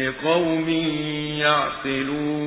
لِقَوْمٍ يَعْقِلُونَ